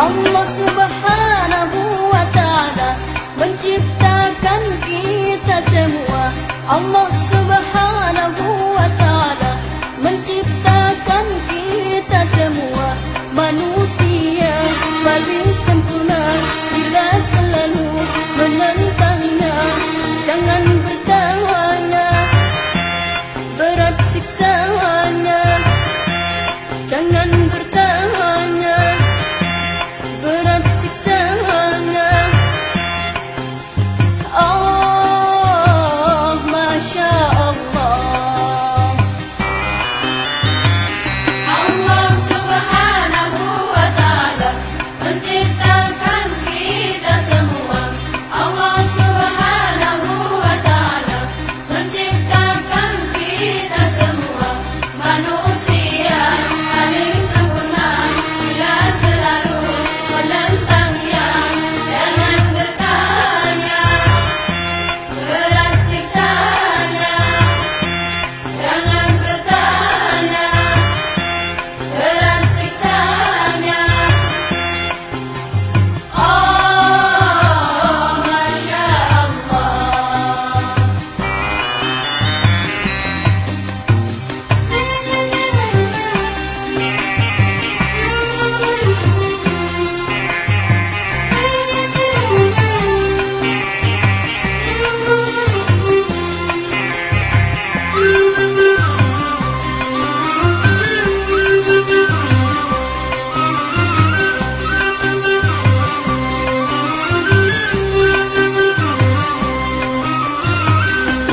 Allah subhanahu wa ta'ala Menciptakan kita semua. Allah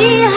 Yeah.